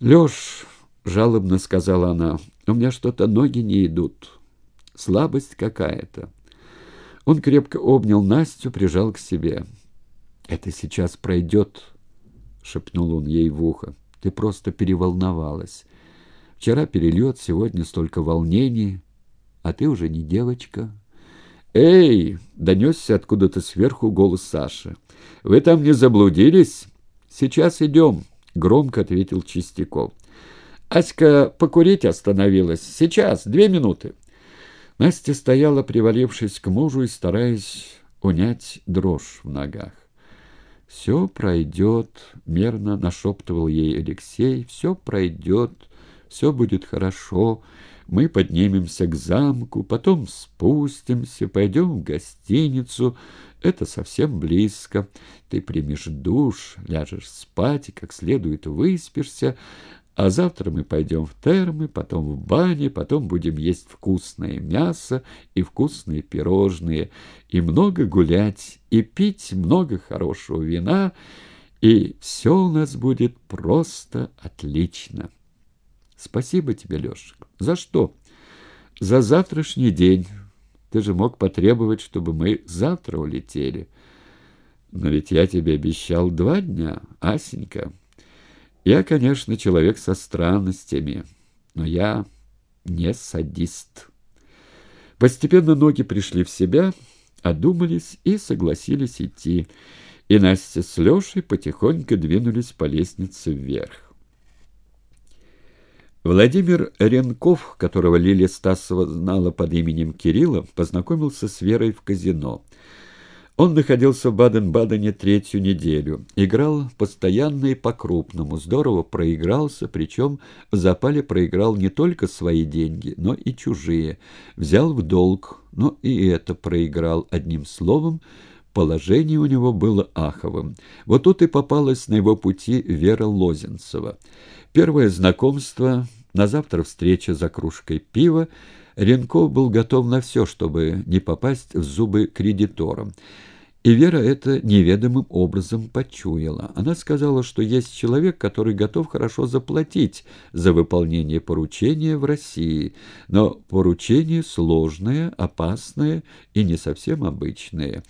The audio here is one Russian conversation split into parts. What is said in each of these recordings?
«Лёш», — жалобно сказала она, — «у меня что-то ноги не идут. Слабость какая-то». Он крепко обнял Настю, прижал к себе. «Это сейчас пройдет», — шепнул он ей в ухо. «Ты просто переволновалась. Вчера перелет, сегодня столько волнений, а ты уже не девочка». «Эй!» — донесся откуда-то сверху голос Саши. «Вы там не заблудились? Сейчас идем!» — громко ответил Чистяков. «Аська покурить остановилась. Сейчас, две минуты». Настя стояла, привалившись к мужу и стараясь унять дрожь в ногах. «Все пройдет», — мерно нашептывал ей Алексей, — «все пройдет, все будет хорошо». Мы поднимемся к замку, потом спустимся, пойдем в гостиницу. Это совсем близко. Ты примешь душ, ляжешь спать и как следует выспишься. А завтра мы пойдем в термы, потом в бане, потом будем есть вкусное мясо и вкусные пирожные, и много гулять, и пить много хорошего вина, и все у нас будет просто отлично». Спасибо тебе, Лешек. За что? За завтрашний день. Ты же мог потребовать, чтобы мы завтра улетели. Но ведь я тебе обещал два дня, Асенька. Я, конечно, человек со странностями, но я не садист. Постепенно ноги пришли в себя, одумались и согласились идти, и Настя с Лешей потихоньку двинулись по лестнице вверх. Владимир Ренков, которого Лилия Стасова знала под именем Кирилла, познакомился с Верой в казино. Он находился в Баден-Бадене третью неделю. Играл постоянно и по-крупному, здорово проигрался, причем в запале проиграл не только свои деньги, но и чужие. Взял в долг, но и это проиграл. Одним словом, положение у него было аховым. Вот тут и попалась на его пути Вера Лозенцева. Первое знакомство на завтра встреча за кружкой пива. Ренков был готов на все, чтобы не попасть в зубы кредиторам. И Вера это неведомым образом почуяла. Она сказала, что есть человек, который готов хорошо заплатить за выполнение поручения в России, но поручение сложное, опасное и не совсем обычное.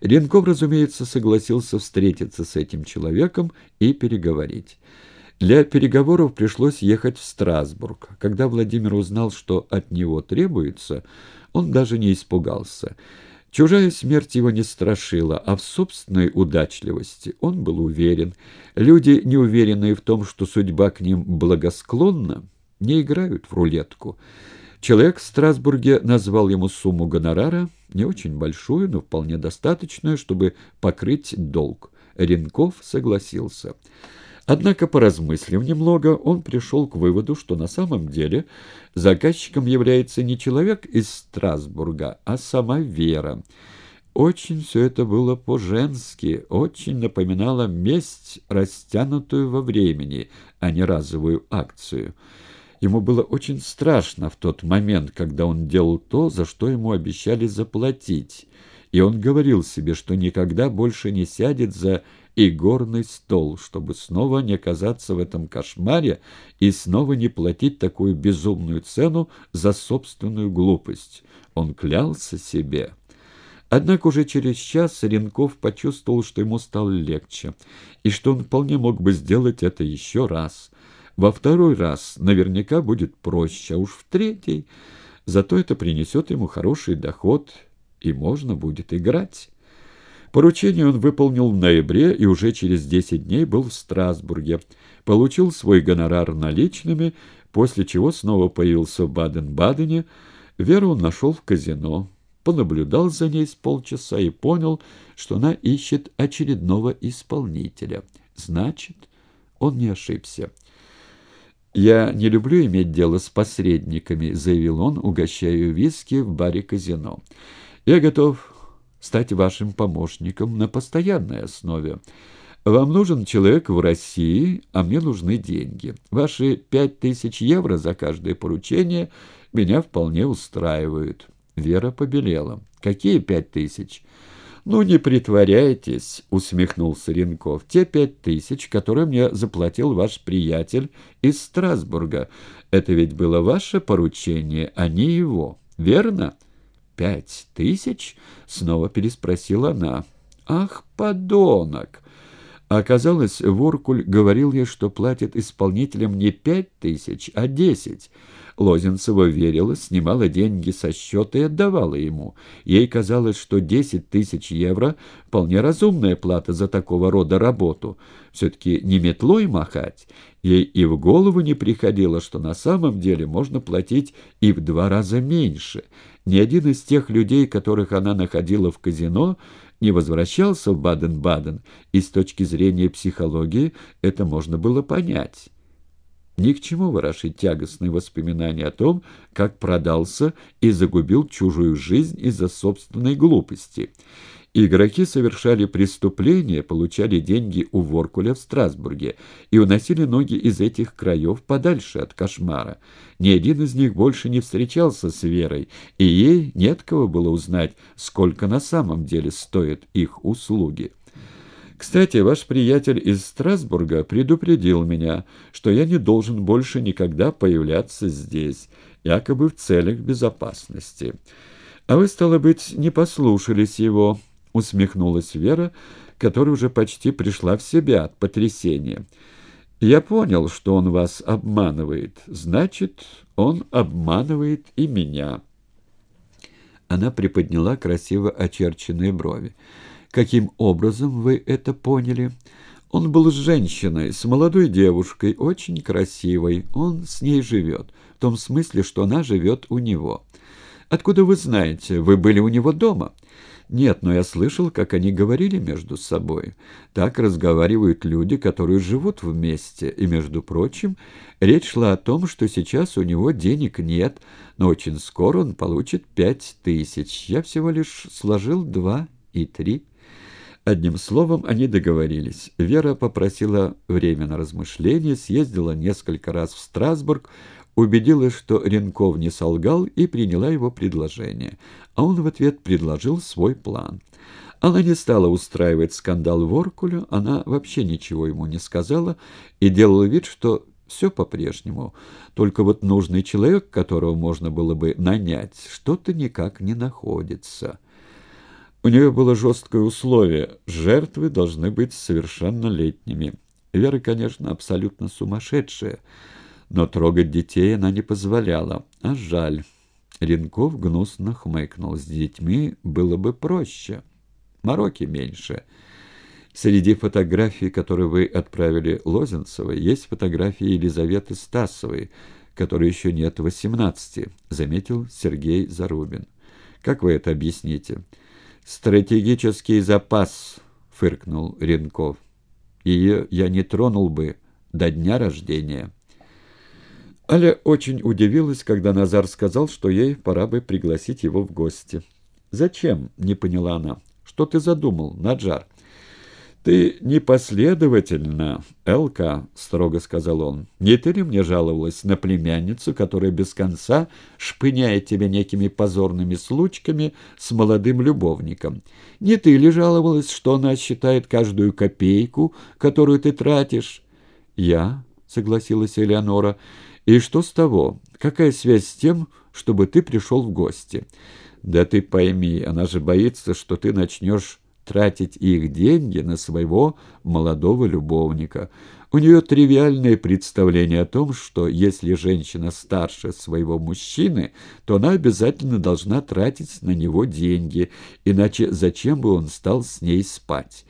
Ренков, разумеется, согласился встретиться с этим человеком и переговорить. Для переговоров пришлось ехать в Страсбург. Когда Владимир узнал, что от него требуется, он даже не испугался. Чужая смерть его не страшила, а в собственной удачливости он был уверен. Люди, не уверенные в том, что судьба к ним благосклонна, не играют в рулетку. Человек в Страсбурге назвал ему сумму гонорара, не очень большую, но вполне достаточную, чтобы покрыть долг. Ренков согласился. Однако, поразмыслив немного, он пришел к выводу, что на самом деле заказчиком является не человек из Страсбурга, а сама Вера. Очень все это было по-женски, очень напоминало месть, растянутую во времени, а не разовую акцию. Ему было очень страшно в тот момент, когда он делал то, за что ему обещали заплатить, и он говорил себе, что никогда больше не сядет за и горный стол, чтобы снова не оказаться в этом кошмаре и снова не платить такую безумную цену за собственную глупость. Он клялся себе. Однако уже через час Ренков почувствовал, что ему стало легче, и что он вполне мог бы сделать это еще раз. Во второй раз наверняка будет проще, а уж в третий... Зато это принесет ему хороший доход, и можно будет играть. Поручение он выполнил в ноябре и уже через 10 дней был в Страсбурге. Получил свой гонорар наличными, после чего снова появился в Баден-Бадене. Веру он нашел в казино, понаблюдал за ней с полчаса и понял, что она ищет очередного исполнителя. Значит, он не ошибся. «Я не люблю иметь дело с посредниками», — заявил он, угощая виски в баре казино. «Я готов стать вашим помощником на постоянной основе. Вам нужен человек в России, а мне нужны деньги. Ваши пять тысяч евро за каждое поручение меня вполне устраивают». Вера побелела. «Какие пять тысяч?» «Ну, не притворяйтесь», — усмехнулся Ренков. «Те пять тысяч, которые мне заплатил ваш приятель из Страсбурга, это ведь было ваше поручение, а не его, верно?» «Пять тысяч?» — снова переспросила она. «Ах, подонок!» Оказалось, Воркуль говорил ей, что платит исполнителям не пять тысяч, а десять. Лозенцева верила, снимала деньги со счета и отдавала ему. Ей казалось, что десять тысяч евро — вполне разумная плата за такого рода работу. Все-таки не метлой махать. Ей и в голову не приходило, что на самом деле можно платить и в два раза меньше. Ни один из тех людей, которых она находила в казино, не возвращался в Баден-Баден, и с точки зрения психологии это можно было понять. Ни к чему ворошить тягостные воспоминания о том, как продался и загубил чужую жизнь из-за собственной глупости. Игроки совершали преступления, получали деньги у Воркуля в Страсбурге и уносили ноги из этих краев подальше от кошмара. Ни один из них больше не встречался с Верой, и ей нет кого было узнать, сколько на самом деле стоят их услуги. Кстати, ваш приятель из Страсбурга предупредил меня, что я не должен больше никогда появляться здесь, якобы в целях безопасности. А вы, стало быть, не послушались его, — усмехнулась Вера, которая уже почти пришла в себя от потрясения. «Я понял, что он вас обманывает. Значит, он обманывает и меня». Она приподняла красиво очерченные брови. Каким образом вы это поняли? Он был с женщиной, с молодой девушкой, очень красивой. Он с ней живет, в том смысле, что она живет у него. Откуда вы знаете? Вы были у него дома? Нет, но я слышал, как они говорили между собой. Так разговаривают люди, которые живут вместе. И, между прочим, речь шла о том, что сейчас у него денег нет, но очень скоро он получит пять тысяч. Я всего лишь сложил два и три. Одним словом, они договорились. Вера попросила время на размышление, съездила несколько раз в Страсбург, убедилась, что Ренков не солгал, и приняла его предложение. А он в ответ предложил свой план. Она не стала устраивать скандал Воркулю, она вообще ничего ему не сказала и делала вид, что все по-прежнему. Только вот нужный человек, которого можно было бы нанять, что-то никак не находится. У нее было жесткое условие – жертвы должны быть совершеннолетними. Вера, конечно, абсолютно сумасшедшая, но трогать детей она не позволяла. А жаль. Ренков гнусно хмыкнул. С детьми было бы проще. Мороки меньше. Среди фотографий, которые вы отправили Лозенцевой, есть фотографии Елизаветы Стасовой, которой еще нет восемнадцати, заметил Сергей Зарубин. Как вы это объясните? «Стратегический запас», — фыркнул Ренков. «Ее я не тронул бы до дня рождения». Аля очень удивилась, когда Назар сказал, что ей пора бы пригласить его в гости. «Зачем?» — не поняла она. «Что ты задумал, Наджар?» «Ты непоследовательна, Элка», — строго сказал он. «Не ты ли мне жаловалась на племянницу, которая без конца шпыняет тебя некими позорными случками с молодым любовником? Не ты ли жаловалась, что она считает каждую копейку, которую ты тратишь?» «Я», — согласилась Элеонора. «И что с того? Какая связь с тем, чтобы ты пришел в гости?» «Да ты пойми, она же боится, что ты начнешь...» тратить их деньги на своего молодого любовника. У нее тривиальное представление о том, что если женщина старше своего мужчины, то она обязательно должна тратить на него деньги, иначе зачем бы он стал с ней спать?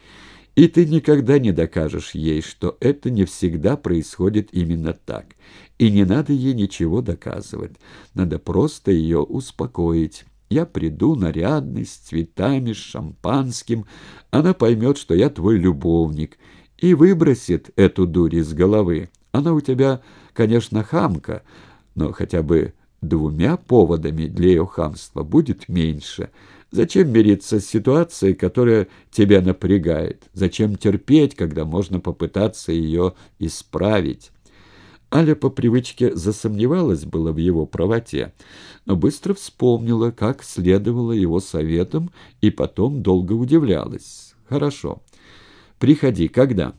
И ты никогда не докажешь ей, что это не всегда происходит именно так. И не надо ей ничего доказывать. Надо просто ее успокоить. Я приду нарядный, с цветами, с шампанским. Она поймет, что я твой любовник, и выбросит эту дурь из головы. Она у тебя, конечно, хамка, но хотя бы двумя поводами для ее хамства будет меньше. Зачем мириться с ситуацией, которая тебя напрягает? Зачем терпеть, когда можно попытаться ее исправить? Аля по привычке засомневалась было в его правоте, но быстро вспомнила, как следовала его советам, и потом долго удивлялась. «Хорошо. Приходи. Когда?»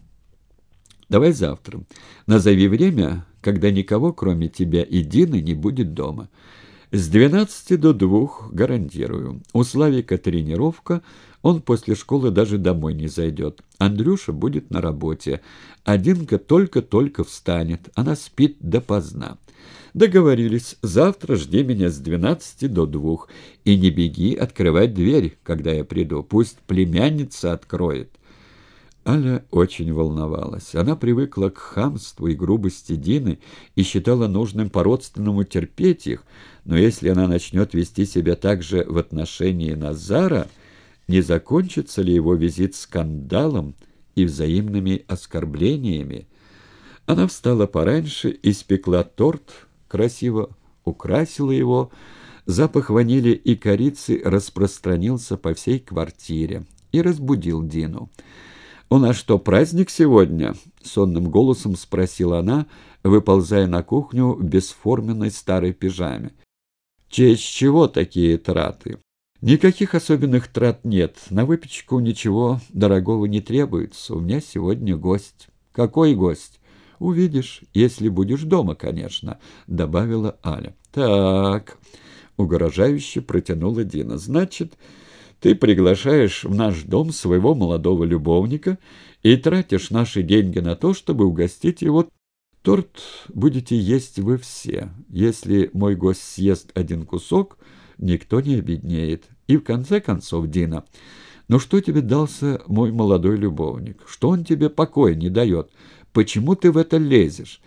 «Давай завтра. Назови время, когда никого, кроме тебя и Дины, не будет дома». С двенадцати до двух, гарантирую. У Славика тренировка, он после школы даже домой не зайдет. Андрюша будет на работе. Одинка только-только встанет, она спит допоздна. Договорились, завтра жди меня с двенадцати до двух. И не беги открывать дверь, когда я приду, пусть племянница откроет. Аля очень волновалась. Она привыкла к хамству и грубости Дины и считала нужным по-родственному терпеть их, но если она начнет вести себя так же в отношении Назара, не закончится ли его визит скандалом и взаимными оскорблениями? Она встала пораньше, испекла торт, красиво украсила его, запах ванили и корицы распространился по всей квартире и разбудил Дину. «У нас что, праздник сегодня?» — сонным голосом спросила она, выползая на кухню в бесформенной старой пижаме. «Честь чего такие траты?» «Никаких особенных трат нет. На выпечку ничего дорогого не требуется. У меня сегодня гость». «Какой гость?» «Увидишь, если будешь дома, конечно», — добавила Аля. «Так», — угрожающе протянула Дина. «Значит...» Ты приглашаешь в наш дом своего молодого любовника и тратишь наши деньги на то, чтобы угостить его. Торт будете есть вы все. Если мой гость съест один кусок, никто не обеднеет. И в конце концов, Дина, ну что тебе дался мой молодой любовник? Что он тебе покоя не дает? Почему ты в это лезешь?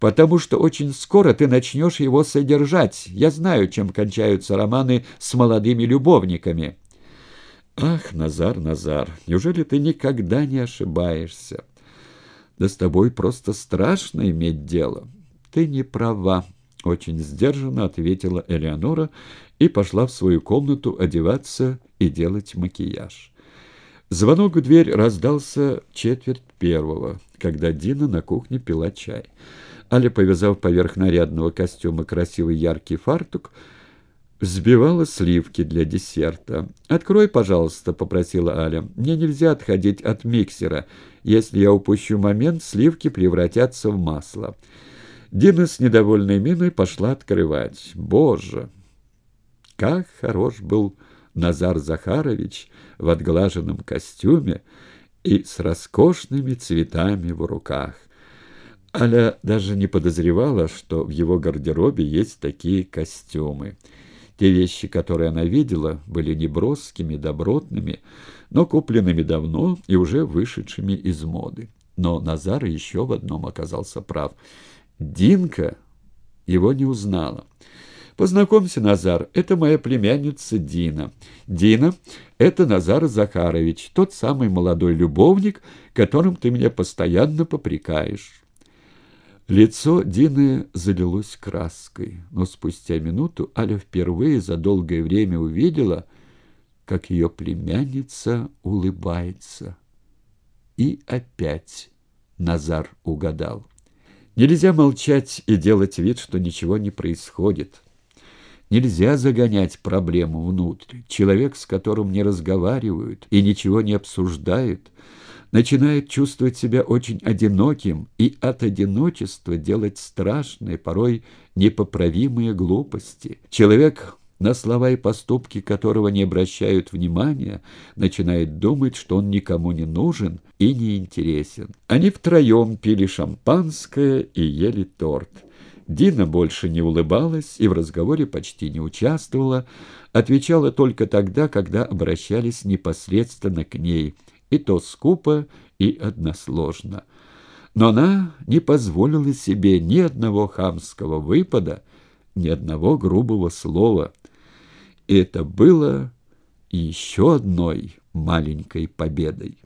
потому что очень скоро ты начнешь его содержать. Я знаю, чем кончаются романы с молодыми любовниками». «Ах, Назар, Назар, неужели ты никогда не ошибаешься? Да с тобой просто страшно иметь дело. Ты не права», — очень сдержанно ответила Элеонора и пошла в свою комнату одеваться и делать макияж. Звонок в дверь раздался четверть первого, когда Дина на кухне пила чай. Аля, повязав поверх нарядного костюма красивый яркий фартук, взбивала сливки для десерта. «Открой, пожалуйста», — попросила Аля. «Мне нельзя отходить от миксера. Если я упущу момент, сливки превратятся в масло». Дина с недовольной миной пошла открывать. «Боже! Как хорош был Назар Захарович в отглаженном костюме и с роскошными цветами в руках!» Аля даже не подозревала, что в его гардеробе есть такие костюмы. Те вещи, которые она видела, были неброскими, добротными, но купленными давно и уже вышедшими из моды. Но Назар еще в одном оказался прав. Динка его не узнала. «Познакомься, Назар, это моя племянница Дина. Дина — это Назар Захарович, тот самый молодой любовник, которым ты меня постоянно попрекаешь». Лицо Дины залилось краской, но спустя минуту Аля впервые за долгое время увидела, как ее племянница улыбается. И опять Назар угадал. Нельзя молчать и делать вид, что ничего не происходит. Нельзя загонять проблему внутрь. Человек, с которым не разговаривают и ничего не обсуждают, начинает чувствовать себя очень одиноким и от одиночества делать страшные, порой непоправимые глупости. Человек, на слова и поступки которого не обращают внимания, начинает думать, что он никому не нужен и не интересен. Они втроем пили шампанское и ели торт. Дина больше не улыбалась и в разговоре почти не участвовала, отвечала только тогда, когда обращались непосредственно к ней – и то скупо и односложно. Но она не позволила себе ни одного хамского выпада, ни одного грубого слова. И это было еще одной маленькой победой.